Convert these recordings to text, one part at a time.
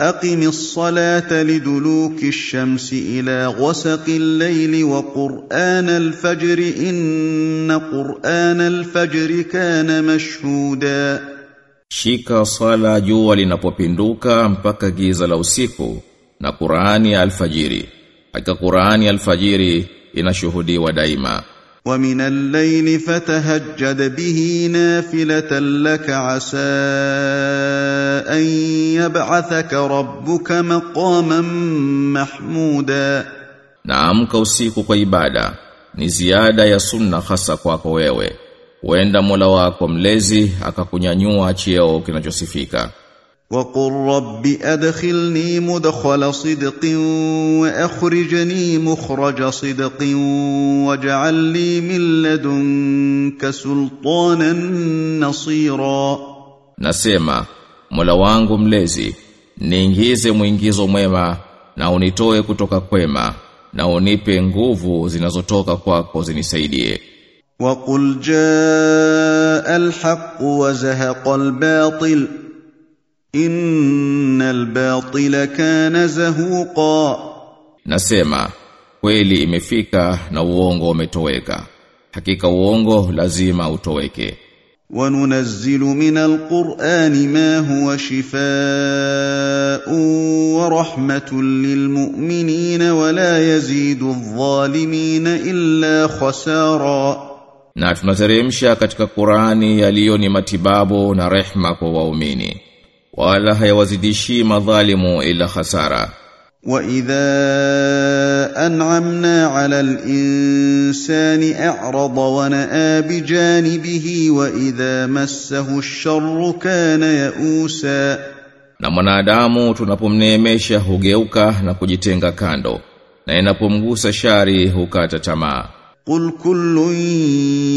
أقم الصلاة لدلوك الشمس إلى غسق الليل وقرآن الفجر إن قرآن الفجر كان مشهودا Shika swala jua linapopinduka mpaka giza la usiku na Qur'ani alfajiri. Hakika Qur'ani alfajiri inashuhudiwa daima. ومن الليل فتهجد به نافلة لك عسى أن يبعثك ربك مقاما محمودا Na amka usiku kwa ibada ni ziada ya sunna hasa kwako wewe. Huenda Mola wako mlezi akakunyanyua cheo kinachosifika. وقل رب أدخلني مدخل صدق وأخرجني مخرج صدق واجعل لي من لدنك سلطانا نصيرا Nasema, Mola wangu mlezi, niingize mwingizo mwema na unitoe kutoka kwema na unipe nguvu zinazotoka kwako zinisaidie. وقل جاء الحق وزهق الباطل إن الباطل كان زهوقا Nasema, kweli imefika na uongo umetoweka. Hakika uongo lazima utoweke. وننزل من القرآن ما هو شفاء ورحمة للمؤمنين ولا يزيد الظالمين إلا خسارا Na tunateremsha katika Qur'ani yaliyo ni matibabu na rehma kwa waumini. Wala hayawazidishi madhalimu ila hasara. وإذا أنعمنا على الإنسان أعرض ونأى بجانبه وإذا مسه الشر كان يئوسا Na mwanadamu tunapomneemesha hugeuka na kujitenga kando. Na inapomgusa shari hukata tamaa. قل كل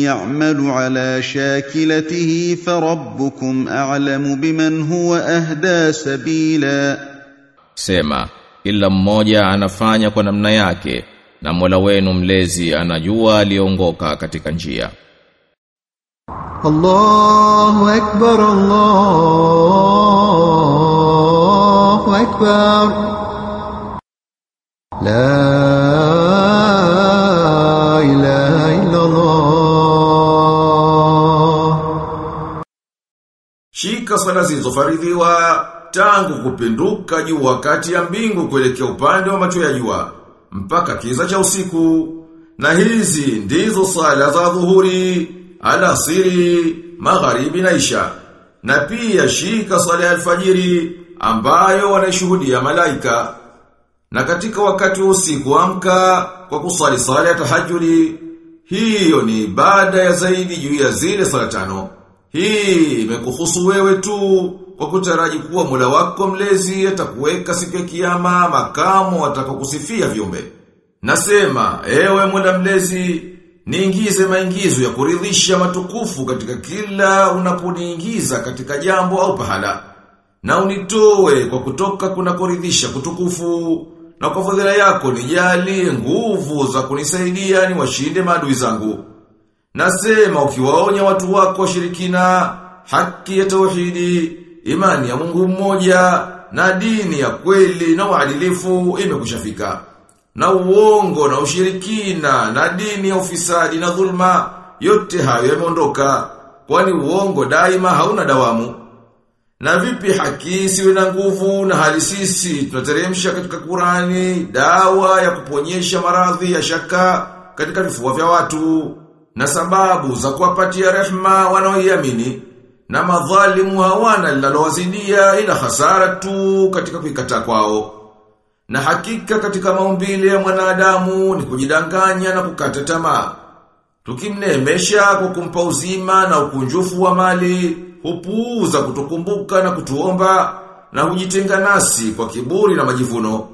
يعمل على شاكلته فربكم أعلم بمن هو أهدى سبيلا Sema, kila mmoja anafanya kwa namna yake na Mola wenu mlezi anajua aliongoka katika njia. الله أكبر الله أكبر لا Shika sala zilizofaridhiwa tangu kupinduka juu wakati ya mbingu kuelekea upande wa macho ya jua mpaka kiza cha usiku. Na hizi ndizo sala za dhuhuri, alasiri, magharibi na isha. Na pia shika sala ya alfajiri ambayo wanaishuhudia malaika. Na katika wakati wa usiku amka kwa kusali sala ya tahajjudi, hiyo ni ibada ya zaidi juu ya zile sala tano. Hii imekuhusu wewe tu kwa kutaraji kuwa Mola wako mlezi atakuweka siku ya kiyama makamo atakakusifia viumbe. Nasema, ewe Mola mlezi, niingize maingizo ya kuridhisha matukufu katika kila unaponiingiza katika jambo au pahala. Na unitoe kwa kutoka kuna kuridhisha kutukufu na kwa fadhila yako nijalie nguvu za kunisaidia niwashinde maadui zangu. Nasema ukiwaonya watu wako washirikina, haki ya tauhidi, imani ya Mungu mmoja, na dini ya kweli na uadilifu imekushafika. Na uongo na ushirikina, na dini ya ufisadi na dhulma, yote hayo yameondoka, kwani uongo daima hauna dawamu. Na vipi haki isiwe na nguvu na hali sisi tunateremsha katika Kurani dawa ya kuponyesha maradhi ya shaka katika vifua vya watu na sababu za kuwapatia rehma wanaoiamini na madhalimu hawana linalowazidia ila hasara tu katika kuikataa kwao. Na hakika katika maumbile ya mwanadamu ni kujidanganya na kukata tamaa. Tukimneemesha kwa kumpa uzima na ukunjufu wa mali, hupuuza kutukumbuka na kutuomba na hujitenga nasi kwa kiburi na majivuno.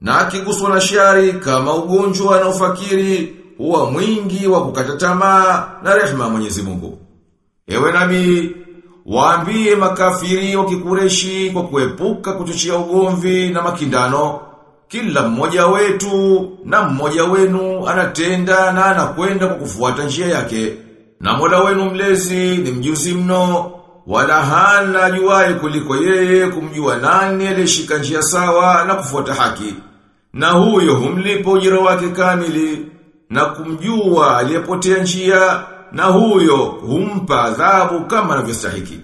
Na akiguswa na shari kama ugonjwa na ufakiri, huwa mwingi wa kukata tamaa na rehema Mwenyezi Mungu. Ewe nabii, waambie makafiri wa kikureshi kwa kuepuka kuchochea ugomvi na makindano. Kila mmoja wetu na mmoja wenu anatenda na anakwenda kwa kufuata njia yake. Na Mola wenu mlezi ni mjuzi mno wala hana ajuaye kuliko yeye kumjua nani aliyeshika njia sawa na kufuata haki. Na huyo humlipa ujira wake kamili na kumjua aliyepotea njia na huyo humpa adhabu kama anavyostahili.